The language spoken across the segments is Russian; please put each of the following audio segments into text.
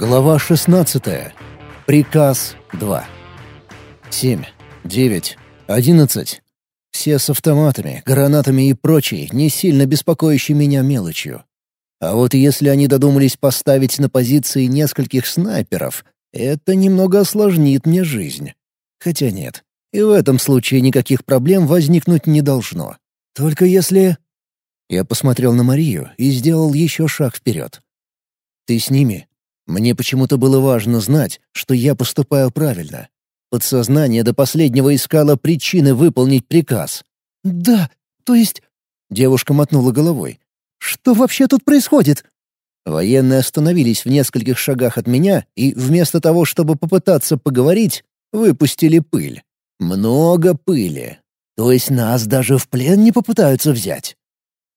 Глава 16. Приказ 2. 7, 9, 11. Все с автоматами, гранатами и прочей, не сильно беспокоящей меня мелочью. А вот если они додумались поставить на позиции нескольких снайперов, это немного осложнит мне жизнь. Хотя нет, и в этом случае никаких проблем возникнуть не должно. Только если... Я посмотрел на Марию и сделал еще шаг вперед. «Ты с ними?» Мне почему-то было важно знать, что я поступаю правильно. Подсознание до последнего искало причины выполнить приказ. «Да, то есть...» — девушка мотнула головой. «Что вообще тут происходит?» Военные остановились в нескольких шагах от меня и, вместо того, чтобы попытаться поговорить, выпустили пыль. Много пыли. То есть нас даже в плен не попытаются взять.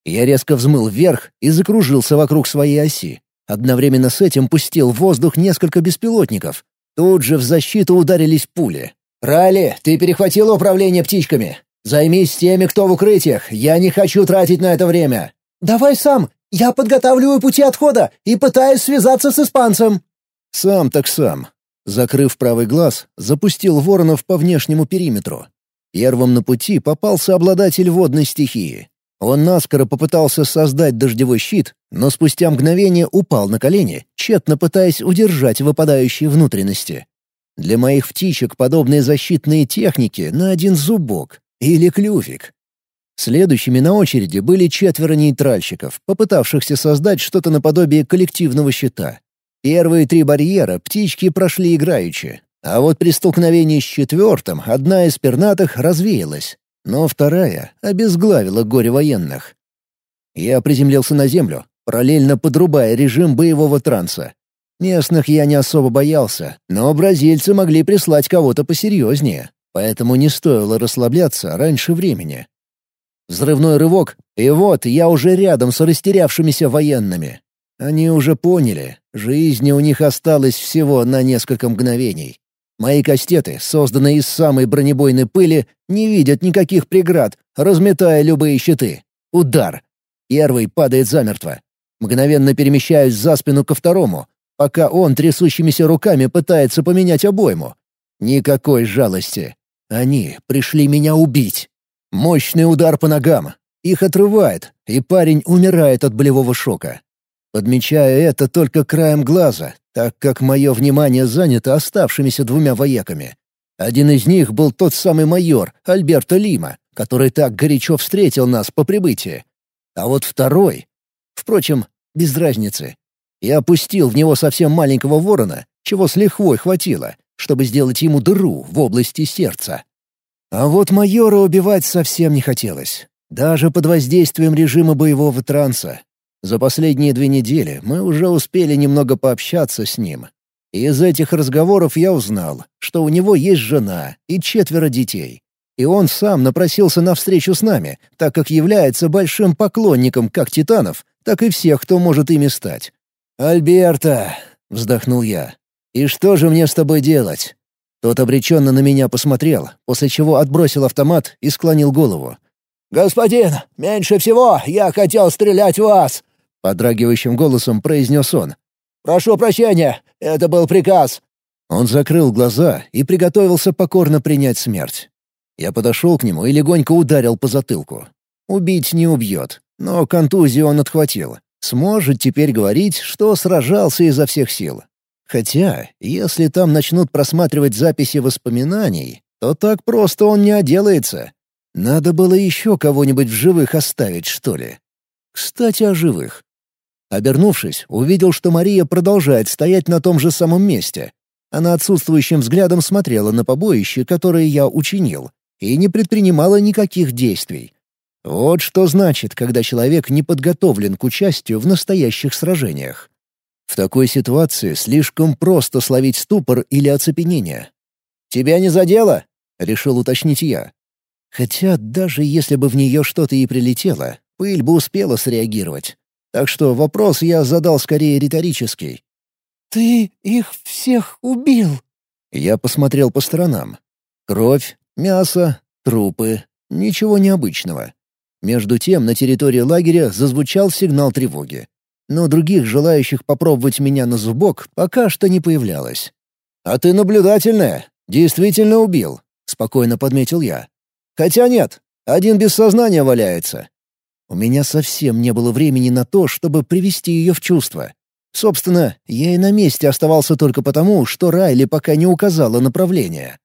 Я резко взмыл вверх и закружился вокруг своей оси. Одновременно с этим пустил в воздух несколько беспилотников. Тут же в защиту ударились пули. «Ралли, ты перехватил управление птичками. Займись теми, кто в укрытиях. Я не хочу тратить на это время». «Давай сам. Я подготавливаю пути отхода и пытаюсь связаться с испанцем». «Сам так сам». Закрыв правый глаз, запустил воронов по внешнему периметру. Первым на пути попался обладатель водной стихии. Он наскоро попытался создать дождевой щит, но спустя мгновение упал на колени, тщетно пытаясь удержать выпадающие внутренности. Для моих птичек подобные защитные техники на один зубок или клювик. Следующими на очереди были четверо нейтральщиков, попытавшихся создать что-то наподобие коллективного щита. Первые три барьера птички прошли играючи, а вот при столкновении с четвертым одна из пернатых развеялась, но вторая обезглавила горе военных. Я приземлился на землю, параллельно подрубая режим боевого транса. Местных я не особо боялся, но бразильцы могли прислать кого-то посерьезнее, поэтому не стоило расслабляться раньше времени. Взрывной рывок, и вот я уже рядом с растерявшимися военными. Они уже поняли, жизни у них осталось всего на несколько мгновений. Мои кастеты, созданные из самой бронебойной пыли, не видят никаких преград, разметая любые щиты. Удар. Первый падает замертво. Мгновенно перемещаюсь за спину ко второму, пока он трясущимися руками пытается поменять обойму. Никакой жалости. Они пришли меня убить. Мощный удар по ногам. Их отрывает, и парень умирает от болевого шока. Подмечаю это только краем глаза, так как мое внимание занято оставшимися двумя вояками. Один из них был тот самый майор, Альберто Лима, который так горячо встретил нас по прибытии. А вот второй... Впрочем, без разницы. Я опустил в него совсем маленького ворона, чего с лихвой хватило, чтобы сделать ему дыру в области сердца. А вот майора убивать совсем не хотелось. Даже под воздействием режима боевого транса, за последние две недели мы уже успели немного пообщаться с ним. И из этих разговоров я узнал, что у него есть жена и четверо детей. И он сам напросился на встречу с нами, так как является большим поклонником как титанов, так и всех, кто может ими стать. «Альберта!» — вздохнул я. «И что же мне с тобой делать?» Тот обреченно на меня посмотрел, после чего отбросил автомат и склонил голову. «Господин, меньше всего я хотел стрелять в вас!» Подрагивающим голосом произнес он. «Прошу прощения, это был приказ». Он закрыл глаза и приготовился покорно принять смерть. Я подошел к нему и легонько ударил по затылку. Убить не убьет, но контузию он отхватил. Сможет теперь говорить, что сражался изо всех сил. Хотя, если там начнут просматривать записи воспоминаний, то так просто он не отделается. Надо было еще кого-нибудь в живых оставить, что ли. Кстати, о живых. Обернувшись, увидел, что Мария продолжает стоять на том же самом месте. Она отсутствующим взглядом смотрела на побоище, которое я учинил, и не предпринимала никаких действий. Вот что значит, когда человек не подготовлен к участию в настоящих сражениях. В такой ситуации слишком просто словить ступор или оцепенение. «Тебя не задело?» — решил уточнить я. Хотя даже если бы в нее что-то и прилетело, пыль бы успела среагировать. Так что вопрос я задал скорее риторический. «Ты их всех убил?» Я посмотрел по сторонам. Кровь, мясо, трупы. Ничего необычного. Между тем на территории лагеря зазвучал сигнал тревоги. но других желающих попробовать меня на зубок пока что не появлялось. «А ты наблюдательная, действительно убил», — спокойно подметил я. «Хотя нет, один без сознания валяется». У меня совсем не было времени на то, чтобы привести ее в чувство. Собственно, я и на месте оставался только потому, что Райли пока не указала направление.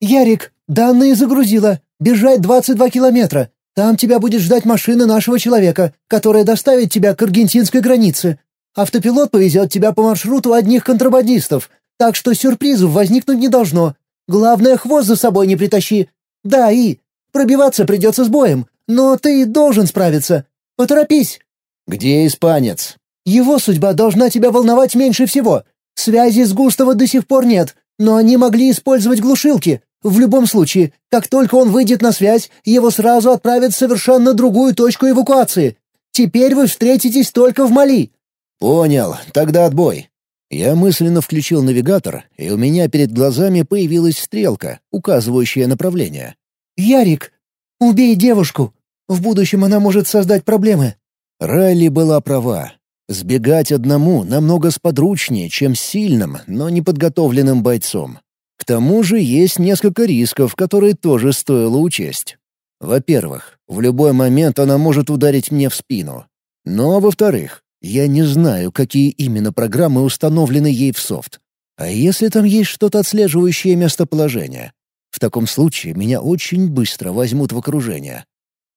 «Ярик, данные загрузила. Бежать 22 километра. Там тебя будет ждать машина нашего человека, которая доставит тебя к аргентинской границе. Автопилот повезет тебя по маршруту одних контрабандистов, так что сюрпризов возникнуть не должно. Главное, хвост за собой не притащи. Да, и пробиваться придется с боем, но ты должен справиться. Поторопись». «Где испанец?» «Его судьба должна тебя волновать меньше всего. Связи с Густаво до сих пор нет, но они могли использовать глушилки. В любом случае, как только он выйдет на связь, его сразу отправят в совершенно другую точку эвакуации. Теперь вы встретитесь только в Мали». «Понял, тогда отбой». Я мысленно включил навигатор, и у меня перед глазами появилась стрелка, указывающая направление. «Ярик, убей девушку. В будущем она может создать проблемы». Райли была права. Сбегать одному намного сподручнее, чем сильным, но неподготовленным бойцом. К тому же есть несколько рисков, которые тоже стоило учесть. Во-первых, в любой момент она может ударить мне в спину. Но, во-вторых, я не знаю, какие именно программы установлены ей в софт. А если там есть что-то отслеживающее местоположение? В таком случае меня очень быстро возьмут в окружение.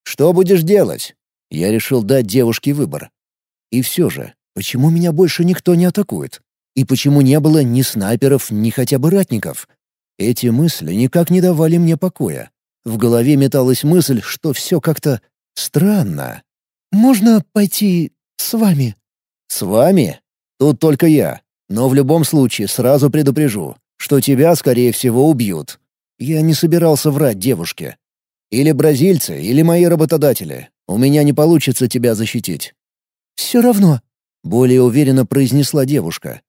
«Что будешь делать?» Я решил дать девушке выбор. И все же, почему меня больше никто не атакует? И почему не было ни снайперов, ни хотя бы ратников? Эти мысли никак не давали мне покоя. В голове металась мысль, что все как-то странно. «Можно пойти с вами?» «С вами? Тут только я. Но в любом случае сразу предупрежу, что тебя, скорее всего, убьют. Я не собирался врать девушке. Или бразильцы, или мои работодатели. У меня не получится тебя защитить». «Все равно», — более уверенно произнесла девушка.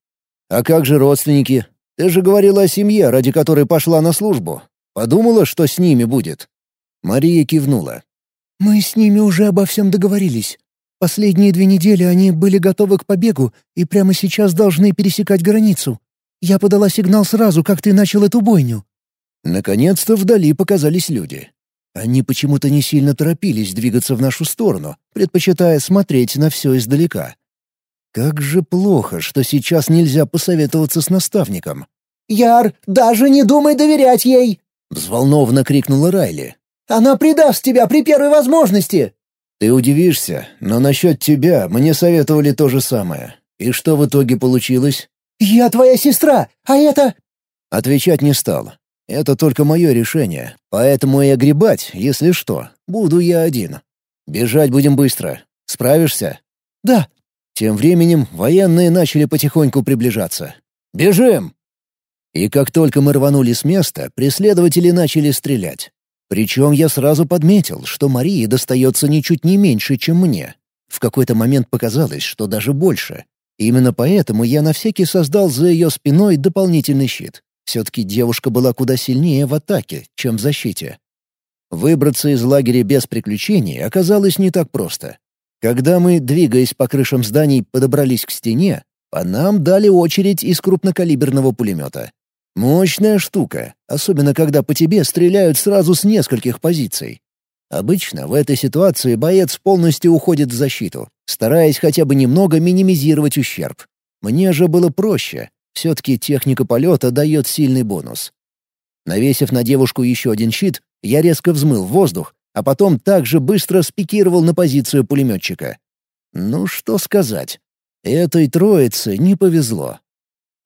А как же родственники? Ты же говорила о семье, ради которой пошла на службу. Подумала, что с ними будет?» Мария кивнула. «Мы с ними уже обо всем договорились. Последние две недели они были готовы к побегу и прямо сейчас должны пересекать границу. Я подала сигнал сразу, как ты начал эту бойню». Наконец-то вдали показались люди. Они почему-то не сильно торопились двигаться в нашу сторону, предпочитая смотреть на все издалека. Как же плохо, что сейчас нельзя посоветоваться с наставником. «Яр, даже не думай доверять ей!» — взволнованно крикнула Райли. «Она предаст тебя при первой возможности!» «Ты удивишься, но насчет тебя мне советовали то же самое. И что в итоге получилось?» «Я твоя сестра, а это...» Отвечать не стал. Это только мое решение, поэтому и огребать, если что, буду я один. Бежать будем быстро. Справишься? «Да», тем временем военные начали потихоньку приближаться. «Бежим!» И как только мы рванули с места, преследователи начали стрелять. Причем я сразу подметил, что Марии достается ничуть не меньше, чем мне. В какой-то момент показалось, что даже больше. Именно поэтому я на всякий создал за ее спиной дополнительный щит. Все-таки девушка была куда сильнее в атаке, чем в защите. Выбраться из лагеря без приключений оказалось не так просто. Когда мы, двигаясь по крышам зданий, подобрались к стене, по нам дали очередь из крупнокалиберного пулемета. Мощная штука, особенно когда по тебе стреляют сразу с нескольких позиций. Обычно в этой ситуации боец полностью уходит в защиту, стараясь хотя бы немного минимизировать ущерб. Мне же было проще. Все-таки техника полета дает сильный бонус. Навесив на девушку еще один щит, я резко взмыл в воздух, а потом также быстро спикировал на позицию пулеметчика. Ну что сказать, этой троице не повезло.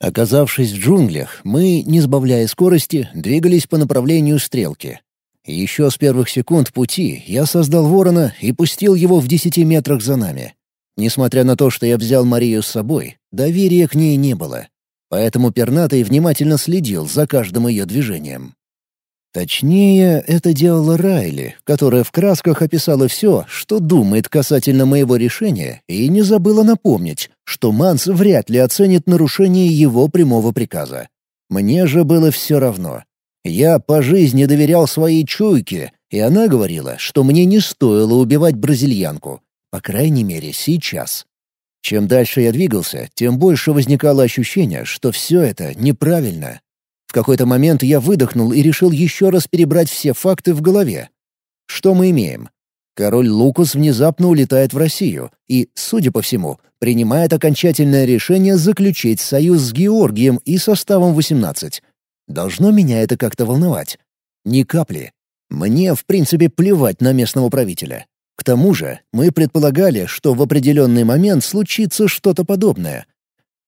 Оказавшись в джунглях, мы, не сбавляя скорости, двигались по направлению стрелки. Еще с первых секунд пути я создал ворона и пустил его в десяти метрах за нами. Несмотря на то, что я взял Марию с собой, доверия к ней не было. Поэтому пернатый внимательно следил за каждым ее движением. Точнее, это делала Райли, которая в красках описала все, что думает касательно моего решения, и не забыла напомнить, что Манс вряд ли оценит нарушение его прямого приказа. Мне же было все равно. Я по жизни доверял своей чуйке, и она говорила, что мне не стоило убивать бразильянку. По крайней мере, сейчас. Чем дальше я двигался, тем больше возникало ощущение, что все это неправильно. В какой-то момент я выдохнул и решил еще раз перебрать все факты в голове. Что мы имеем? Король Лукус внезапно улетает в Россию и, судя по всему, принимает окончательное решение заключить союз с Георгием и составом 18. Должно меня это как-то волновать? Ни капли. Мне, в принципе, плевать на местного правителя. К тому же, мы предполагали, что в определенный момент случится что-то подобное.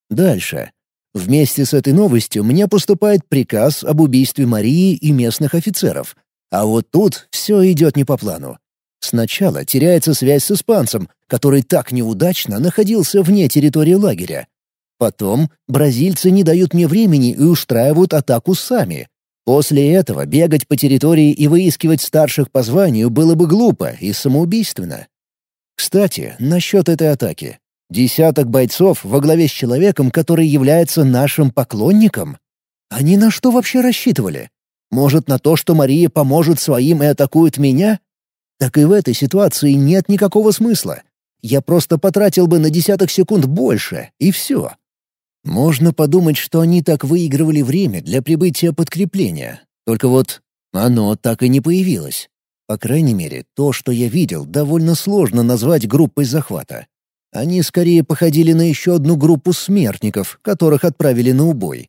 Дальше. Вместе с этой новостью мне поступает приказ об убийстве Марии и местных офицеров. А вот тут все идет не по плану. Сначала теряется связь с испанцем, который так неудачно находился вне территории лагеря. Потом бразильцы не дают мне времени и устраивают атаку сами. После этого бегать по территории и выискивать старших по званию было бы глупо и самоубийственно. Кстати, насчет этой атаки. Десяток бойцов во главе с человеком, который является нашим поклонником? Они на что вообще рассчитывали? Может, на то, что Мария поможет своим и атакует меня? Так и в этой ситуации нет никакого смысла. Я просто потратил бы на десяток секунд больше, и все. Можно подумать, что они так выигрывали время для прибытия подкрепления. Только вот оно так и не появилось. По крайней мере, то, что я видел, довольно сложно назвать группой захвата. Они скорее походили на еще одну группу смертников, которых отправили на убой.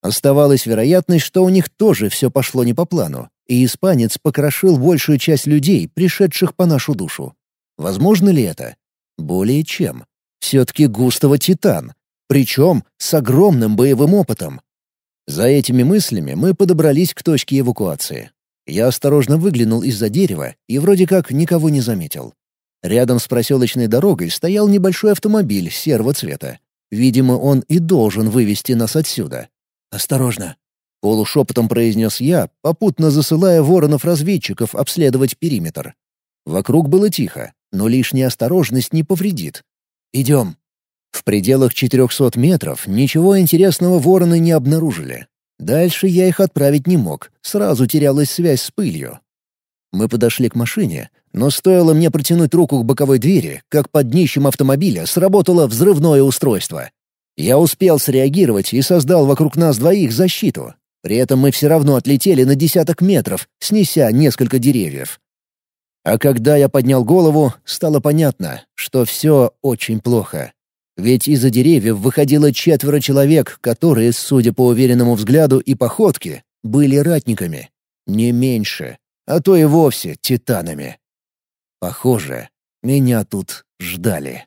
Оставалась вероятность, что у них тоже все пошло не по плану, и испанец покрошил большую часть людей, пришедших по нашу душу. Возможно ли это? Более чем. Все-таки Густава Титан, причем с огромным боевым опытом. За этими мыслями мы подобрались к точке эвакуации. Я осторожно выглянул из-за дерева и вроде как никого не заметил. Рядом с проселочной дорогой стоял небольшой автомобиль серого цвета. Видимо, он и должен вывести нас отсюда. «Осторожно!» — полушепотом произнес я, попутно засылая воронов-разведчиков обследовать периметр. Вокруг было тихо, но лишняя осторожность не повредит. «Идем!» В пределах 400 метров ничего интересного вороны не обнаружили. Дальше я их отправить не мог, сразу терялась связь с пылью. Мы подошли к машине, но стоило мне протянуть руку к боковой двери, как под днищем автомобиля сработало взрывное устройство. Я успел среагировать и создал вокруг нас двоих защиту. При этом мы все равно отлетели на десяток метров, снеся несколько деревьев. А когда я поднял голову, стало понятно, что все очень плохо. Ведь из-за деревьев выходило четверо человек, которые, судя по уверенному взгляду и походке, были ратниками. Не меньше, а то и вовсе титанами. Похоже, меня тут ждали.